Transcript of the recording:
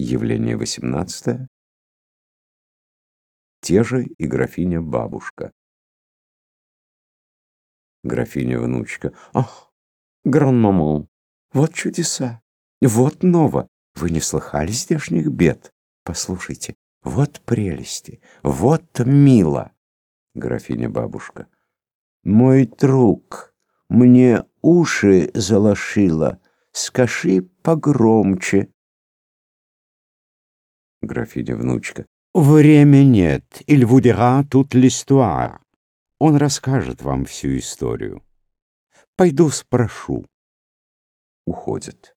Явление восемнадцатое. Те же и графиня-бабушка. Графиня-внучка. Ах, гран-маман, вот чудеса, вот ново. Вы не слыхали здешних бед? Послушайте, вот прелести, вот мило. Графиня-бабушка. Мой друг, мне уши залошило, скажи погромче. Графиня-внучка. Время нет, vous dira toute l'histoire. Он расскажет вам всю историю. Пойду спрошу. Уходит.